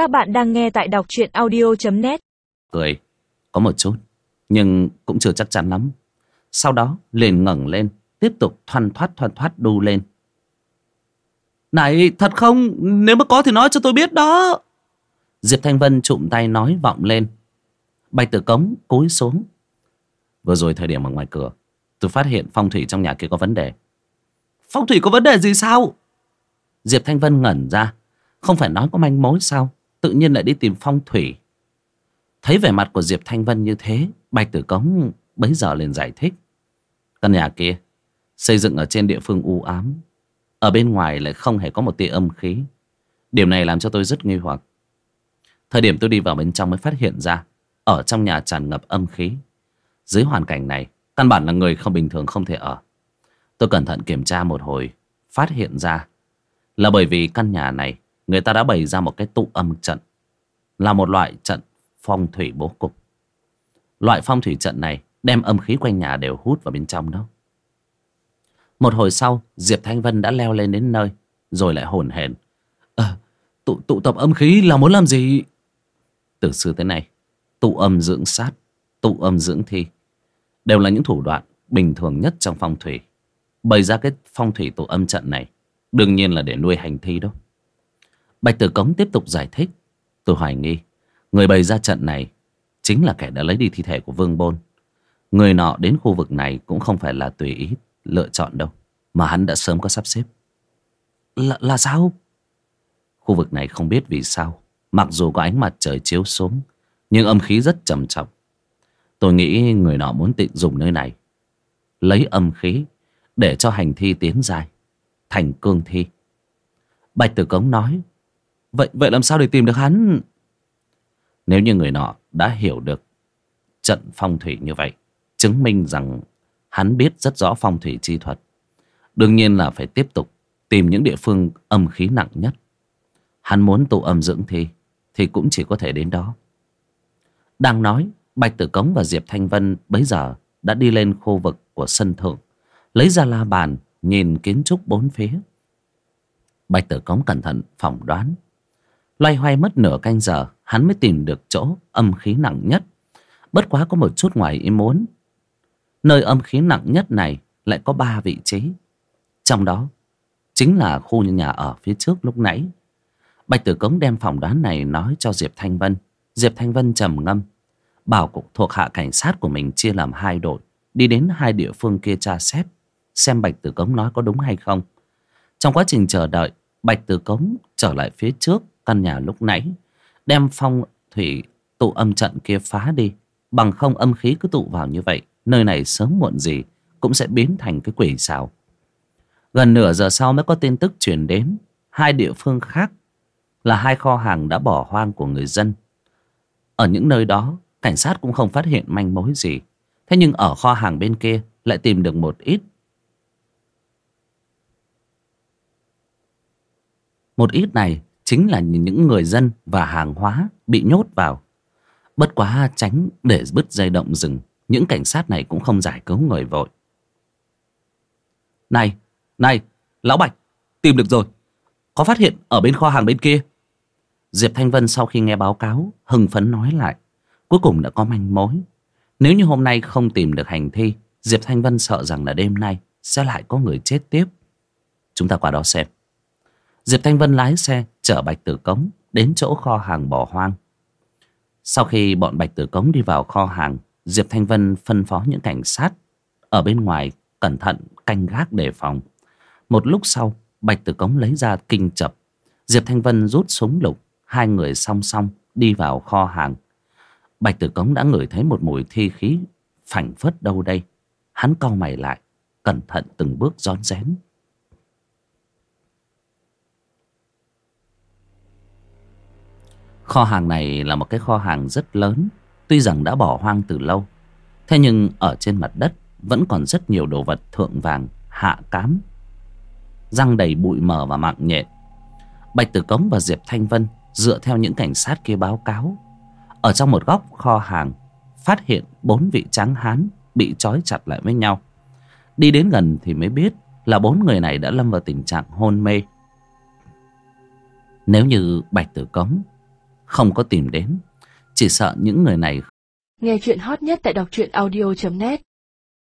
Các bạn đang nghe tại đọc truyện audio.net Cười, Có một chút, Nhưng cũng chưa chắc chắn lắm. Sau đó, liền ngẩng lên, Tiếp tục thoăn thoát thoăn thoát đu lên. Này, thật không? Nếu mà có thì nói cho tôi biết đó. Diệp Thanh Vân trụm tay nói vọng lên. Bạch tử cống cúi xuống. Vừa rồi thời điểm ở ngoài cửa, Tôi phát hiện phong thủy trong nhà kia có vấn đề. Phong thủy có vấn đề gì sao? Diệp Thanh Vân ngẩn ra. Không phải nói có manh mối sao? Tự nhiên lại đi tìm phong thủy. Thấy vẻ mặt của Diệp Thanh Vân như thế, Bạch Tử Cống bấy giờ liền giải thích. Căn nhà kia, Xây dựng ở trên địa phương u ám, Ở bên ngoài lại không hề có một tia âm khí. Điều này làm cho tôi rất nghi hoặc. Thời điểm tôi đi vào bên trong mới phát hiện ra, Ở trong nhà tràn ngập âm khí. Dưới hoàn cảnh này, Căn bản là người không bình thường không thể ở. Tôi cẩn thận kiểm tra một hồi, Phát hiện ra Là bởi vì căn nhà này Người ta đã bày ra một cái tụ âm trận Là một loại trận phong thủy bố cục. Loại phong thủy trận này Đem âm khí quanh nhà đều hút vào bên trong đó. Một hồi sau Diệp Thanh Vân đã leo lên đến nơi Rồi lại hồn hển. À, tụ, tụ tập âm khí là muốn làm gì? Từ xưa tới nay Tụ âm dưỡng sát Tụ âm dưỡng thi Đều là những thủ đoạn bình thường nhất trong phong thủy. Bày ra cái phong thủy tụ âm trận này Đương nhiên là để nuôi hành thi đó. Bạch Tử Cống tiếp tục giải thích. Tôi hoài nghi Người bày ra trận này Chính là kẻ đã lấy đi thi thể của Vương Bôn. Người nọ đến khu vực này Cũng không phải là tùy ý lựa chọn đâu Mà hắn đã sớm có sắp xếp. Là, là sao? Khu vực này không biết vì sao Mặc dù có ánh mặt trời chiếu xuống Nhưng âm khí rất trầm trọng. Tôi nghĩ người nọ muốn tịnh dùng nơi này Lấy âm khí Để cho hành thi tiến dài Thành cương thi. Bạch Tử Cống nói Vậy vậy làm sao để tìm được hắn? Nếu như người nọ đã hiểu được Trận phong thủy như vậy, Chứng minh rằng Hắn biết rất rõ phong thủy chi thuật, Đương nhiên là phải tiếp tục Tìm những địa phương âm khí nặng nhất. Hắn muốn tụ âm dưỡng thi, Thì cũng chỉ có thể đến đó. Đang nói, Bạch Tử Cống và Diệp Thanh Vân bấy giờ đã đi lên khu vực của sân thượng, Lấy ra la bàn Nhìn kiến trúc bốn phía. Bạch Tử Cống cẩn thận phỏng đoán Loay hoay mất nửa canh giờ, Hắn mới tìm được chỗ âm khí nặng nhất. Bất quá có một chút ngoài ý muốn. Nơi âm khí nặng nhất này Lại có ba vị trí. Trong đó Chính là khu nhà ở phía trước lúc nãy. Bạch Tử Cống đem phỏng đoán này Nói cho Diệp Thanh Vân. Diệp Thanh Vân trầm ngâm, Bảo cục thuộc hạ cảnh sát của mình chia làm hai đội, Đi đến hai địa phương kia tra xét, Xem Bạch Tử Cống nói có đúng hay không. Trong quá trình chờ đợi, Bạch Tử Cống trở lại phía trước căn nhà lúc nãy, đem phong thủy tụ âm trận kia phá đi. Bằng không âm khí cứ tụ vào như vậy, nơi này sớm muộn gì cũng sẽ biến thành cái quỷ xào. Gần nửa giờ sau mới có tin tức truyền đến. Hai địa phương khác là hai kho hàng đã bỏ hoang của người dân. Ở những nơi đó, cảnh sát cũng không phát hiện manh mối gì. Thế nhưng ở kho hàng bên kia lại tìm được một ít. Một ít này chính là những người dân và hàng hóa bị nhốt vào. Bất quá tránh để bứt dây động rừng, những cảnh sát này cũng không giải cứu người vội. Này, này, Lão Bạch, tìm được rồi. Có phát hiện ở bên kho hàng bên kia. Diệp Thanh Vân sau khi nghe báo cáo, hưng phấn nói lại. Cuối cùng đã có manh mối. Nếu như hôm nay không tìm được hành thi, Diệp Thanh Vân sợ rằng là đêm nay sẽ lại có người chết tiếp. Chúng ta qua đó xem. Diệp Thanh Vân lái xe chở Bạch Tử Cống đến chỗ kho hàng bỏ hoang. Sau khi bọn Bạch Tử Cống đi vào kho hàng, Diệp Thanh Vân phân phó những cảnh sát ở bên ngoài cẩn thận canh gác đề phòng. Một lúc sau, Bạch Tử Cống lấy ra kinh chập. Diệp Thanh Vân rút súng lục, hai người song song đi vào kho hàng. Bạch Tử Cống đã ngửi thấy một mùi thi khí phảnh phất đâu đây. Hắn cau mày lại, cẩn thận từng bước rón rén. Kho hàng này là một cái kho hàng rất lớn, Tuy rằng đã bỏ hoang từ lâu. Thế nhưng ở trên mặt đất Vẫn còn rất nhiều đồ vật thượng vàng, Hạ cám, Răng đầy bụi mờ và mạng nhện. Bạch Tử Cống và Diệp Thanh Vân Dựa theo những cảnh sát kia báo cáo. Ở trong một góc kho hàng, Phát hiện bốn vị tráng hán Bị trói chặt lại với nhau. Đi đến gần thì mới biết Là bốn người này đã lâm vào tình trạng hôn mê. Nếu như Bạch Tử Cống không có tìm đến, chỉ sợ những người này Nghe chuyện hot nhất tại đọc truyện audio.net